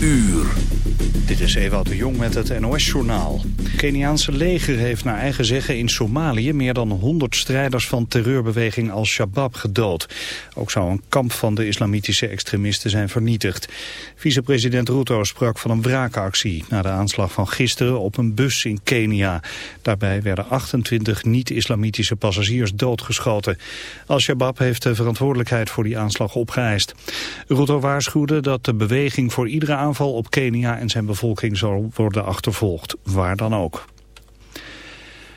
uur. Dit de Jong met het NOS-journaal. Keniaanse leger heeft naar eigen zeggen in Somalië... meer dan 100 strijders van terreurbeweging Al-Shabaab gedood. Ook zou een kamp van de islamitische extremisten zijn vernietigd. Vicepresident Ruto sprak van een wraakactie... na de aanslag van gisteren op een bus in Kenia. Daarbij werden 28 niet-islamitische passagiers doodgeschoten. Al-Shabaab heeft de verantwoordelijkheid voor die aanslag opgeëist. Ruto waarschuwde dat de beweging voor iedere aanval op Kenia en zijn bevolking zal worden achtervolgd, waar dan ook.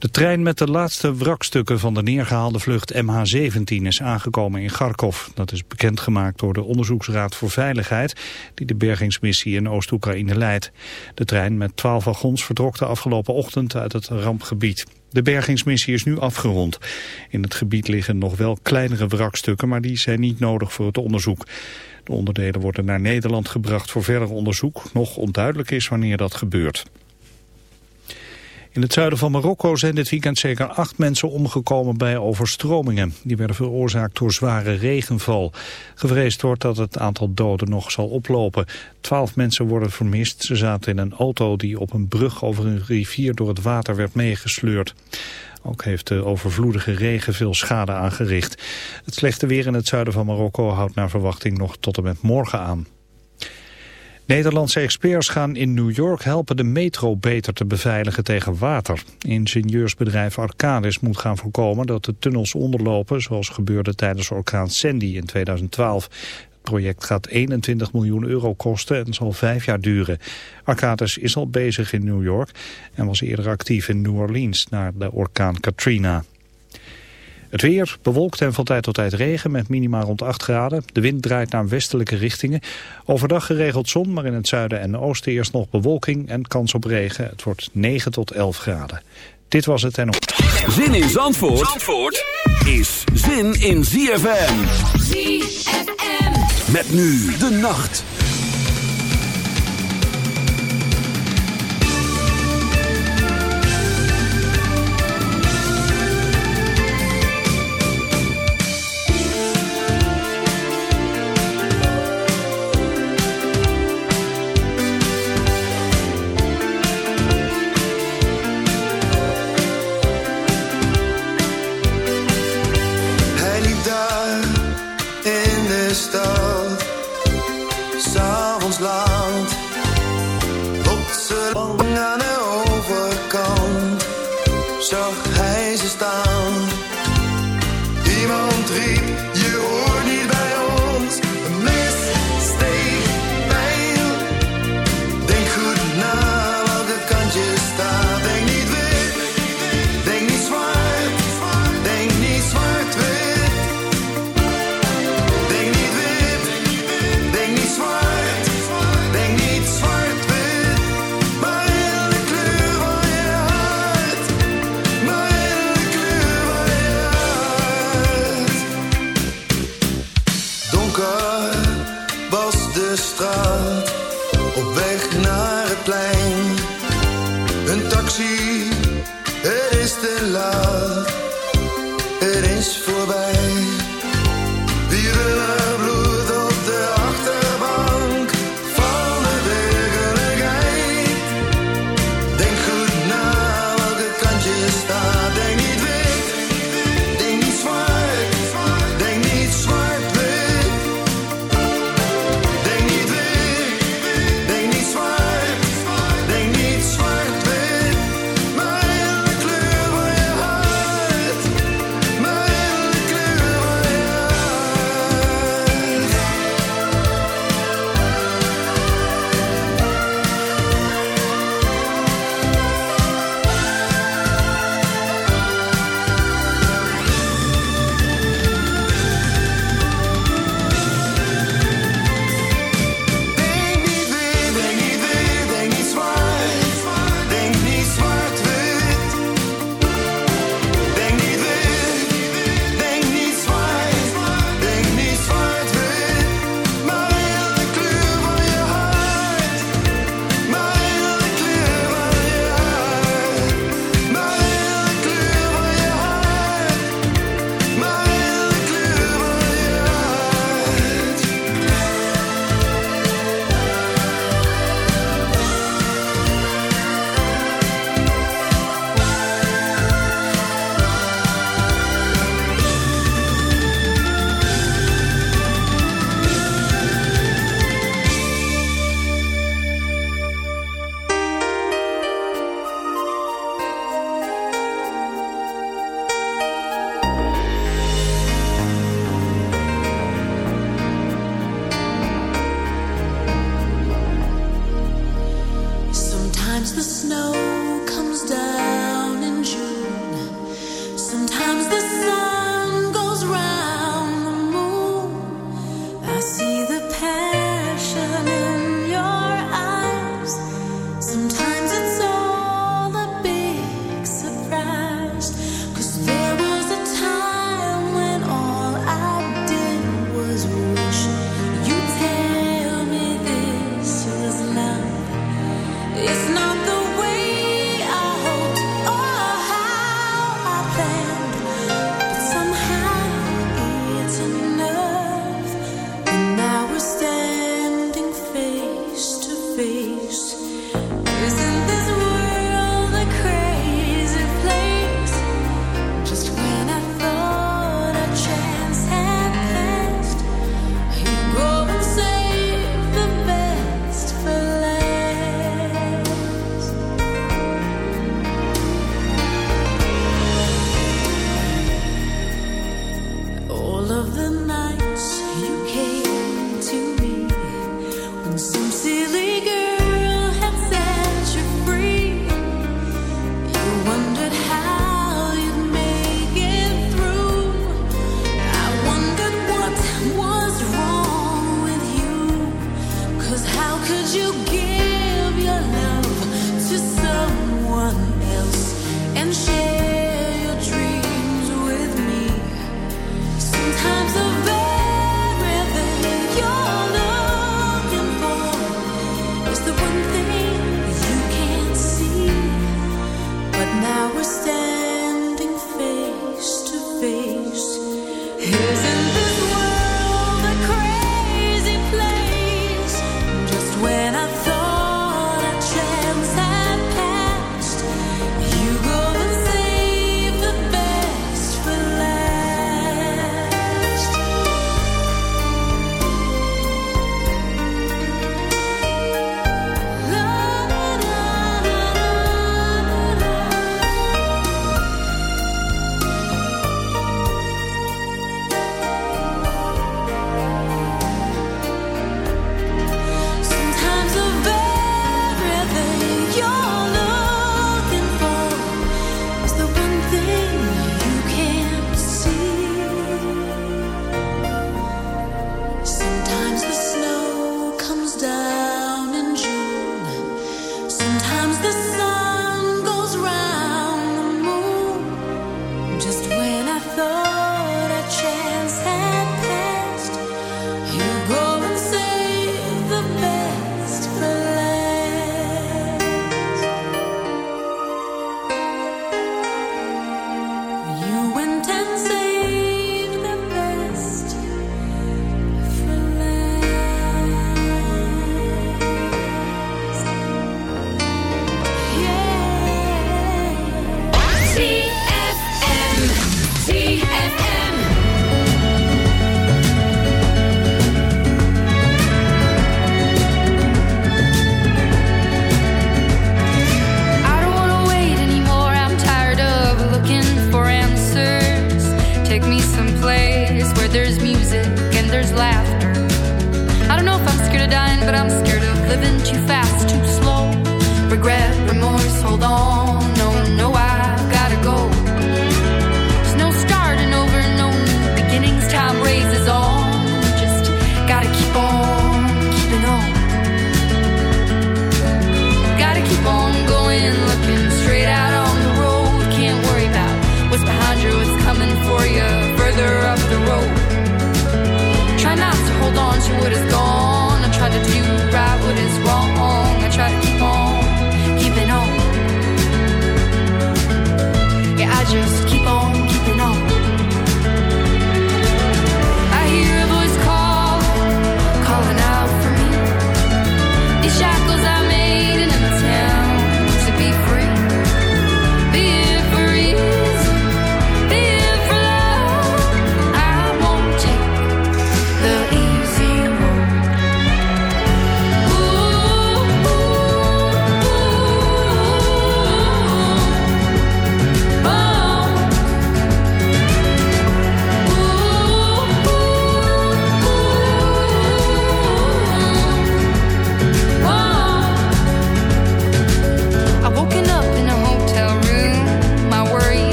De trein met de laatste wrakstukken van de neergehaalde vlucht MH17 is aangekomen in Kharkov. Dat is bekendgemaakt door de Onderzoeksraad voor Veiligheid die de bergingsmissie in Oost-Oekraïne leidt. De trein met 12 wagons vertrok de afgelopen ochtend uit het rampgebied. De bergingsmissie is nu afgerond. In het gebied liggen nog wel kleinere wrakstukken, maar die zijn niet nodig voor het onderzoek. De onderdelen worden naar Nederland gebracht voor verder onderzoek. Nog onduidelijk is wanneer dat gebeurt. In het zuiden van Marokko zijn dit weekend zeker acht mensen omgekomen bij overstromingen. Die werden veroorzaakt door zware regenval. Gevreesd wordt dat het aantal doden nog zal oplopen. Twaalf mensen worden vermist. Ze zaten in een auto die op een brug over een rivier door het water werd meegesleurd. Ook heeft de overvloedige regen veel schade aangericht. Het slechte weer in het zuiden van Marokko houdt naar verwachting nog tot en met morgen aan. Nederlandse experts gaan in New York helpen de metro beter te beveiligen tegen water. Ingenieursbedrijf Arcadis moet gaan voorkomen dat de tunnels onderlopen... zoals gebeurde tijdens orkaan Sandy in 2012. Het project gaat 21 miljoen euro kosten en zal vijf jaar duren. Arcadis is al bezig in New York en was eerder actief in New Orleans... na de orkaan Katrina. Het weer bewolkt en van tijd tot tijd regen met minima rond 8 graden. De wind draait naar westelijke richtingen. Overdag geregeld zon, maar in het zuiden en oosten eerst nog bewolking en kans op regen. Het wordt 9 tot 11 graden. Dit was het en op. Zin in Zandvoort, Zandvoort is zin in. ZFM. Met nu de nacht.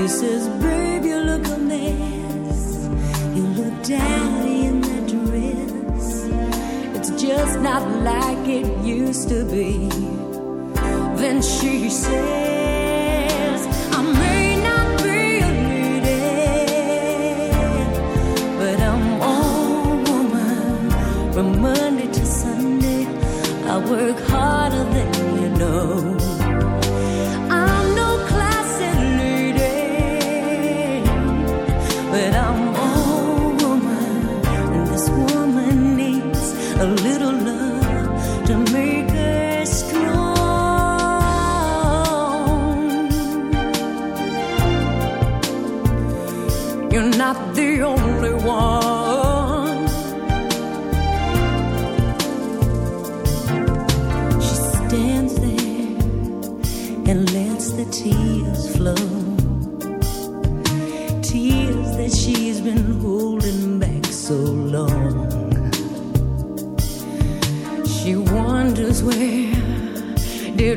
She says, Babe, you look a mess. You look daddy in that dress. It's just not like it used to be. Then she said,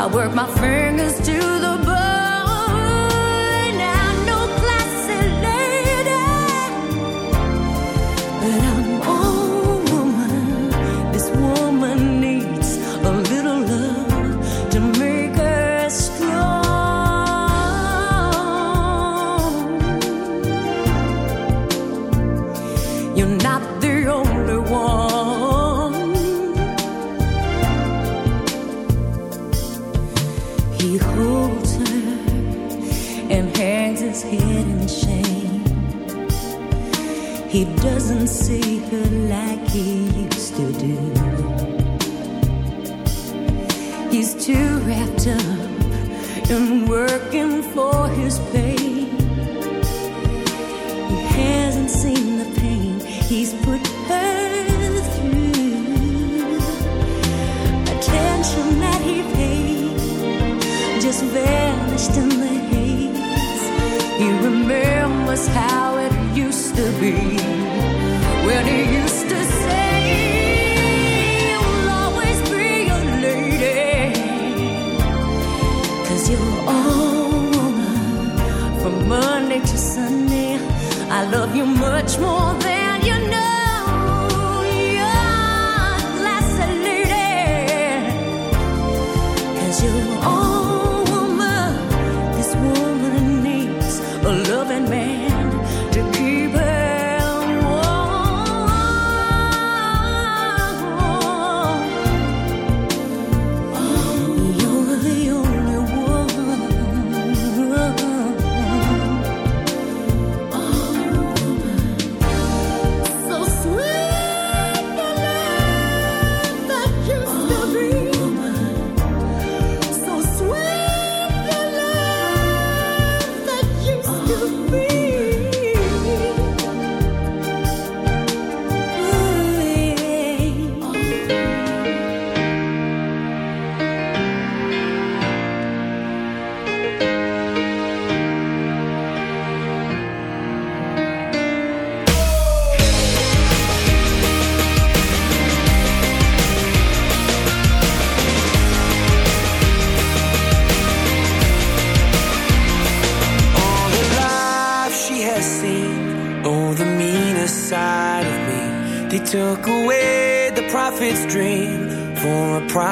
I work my fingers to the bone. I'm no classy lady, but I'm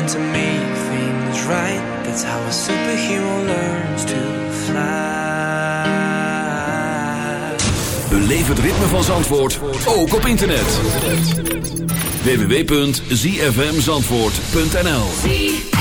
En to make things right. That's how a superhero learns to fly. Beleef het ritme van Zandvoort ook op internet. www.zfmzandvoort.nl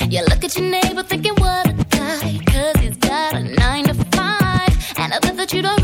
You look at your neighbor thinking, what a guy, cause he's got a nine to five. And I bet that you don't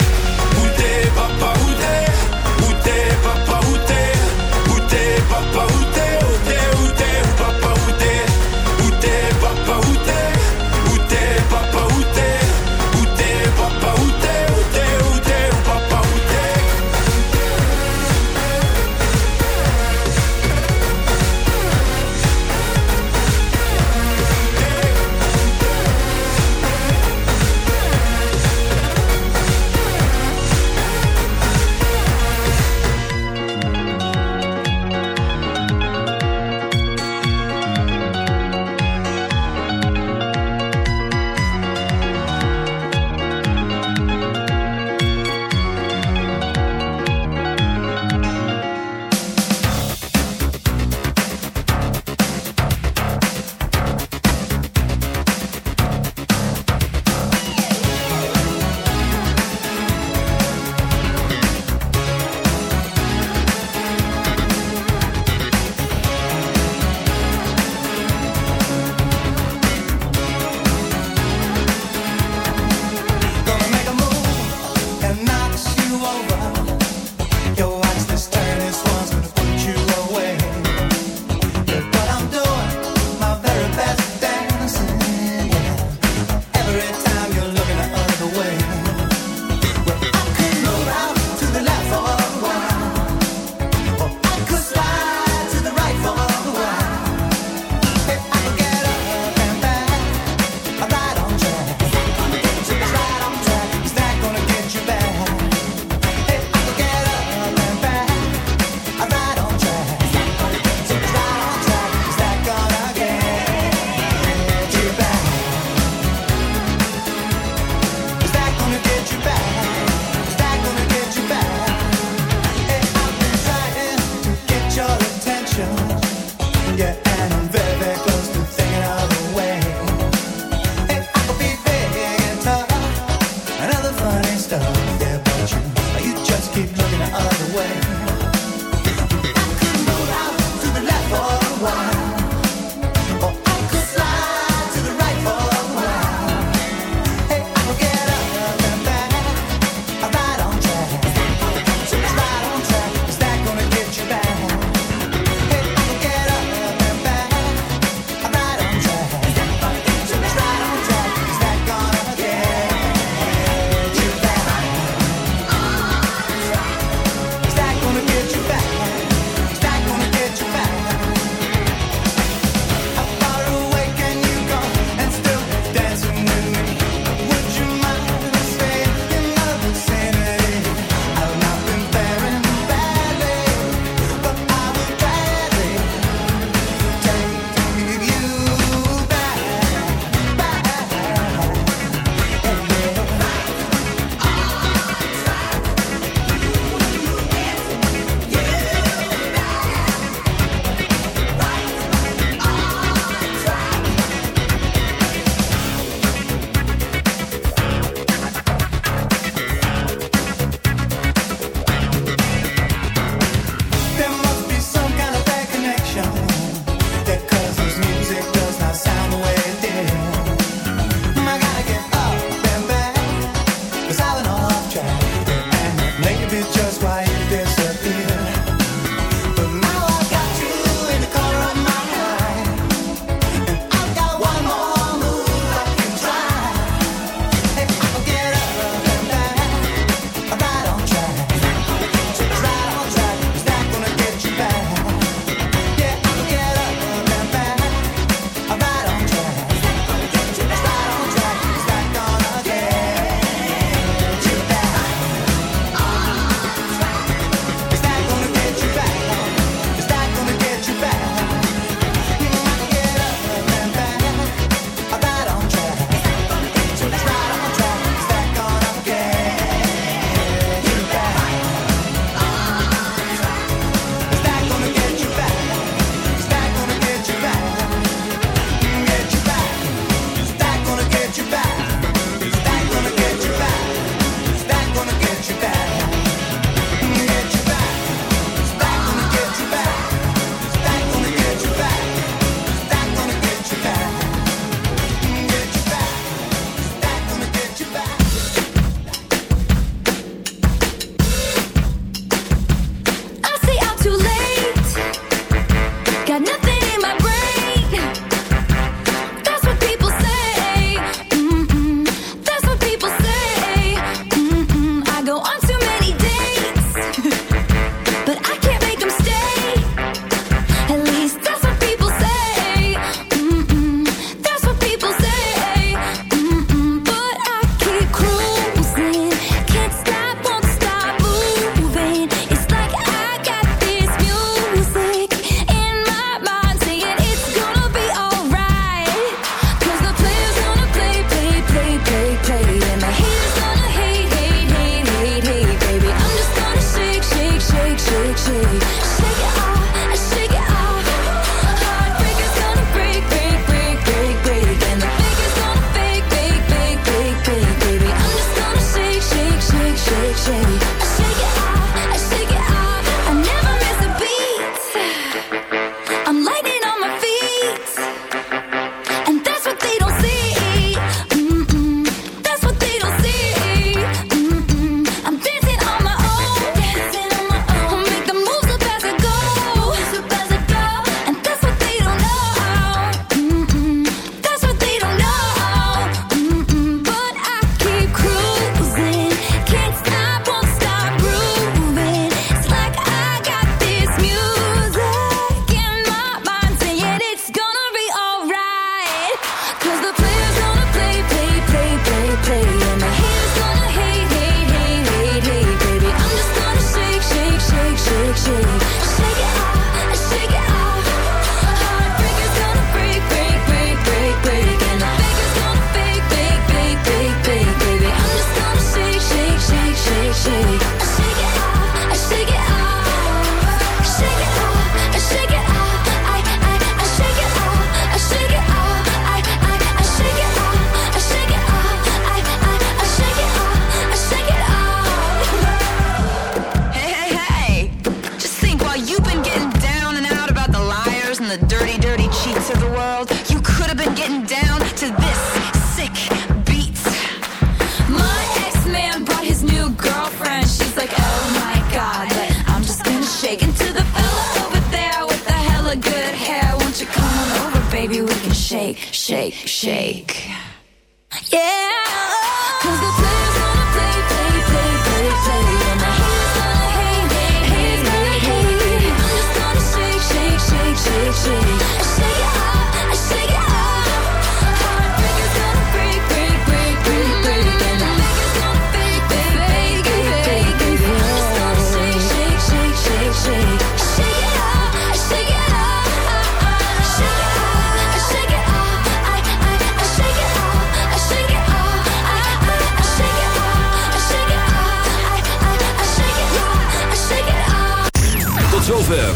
Yeah.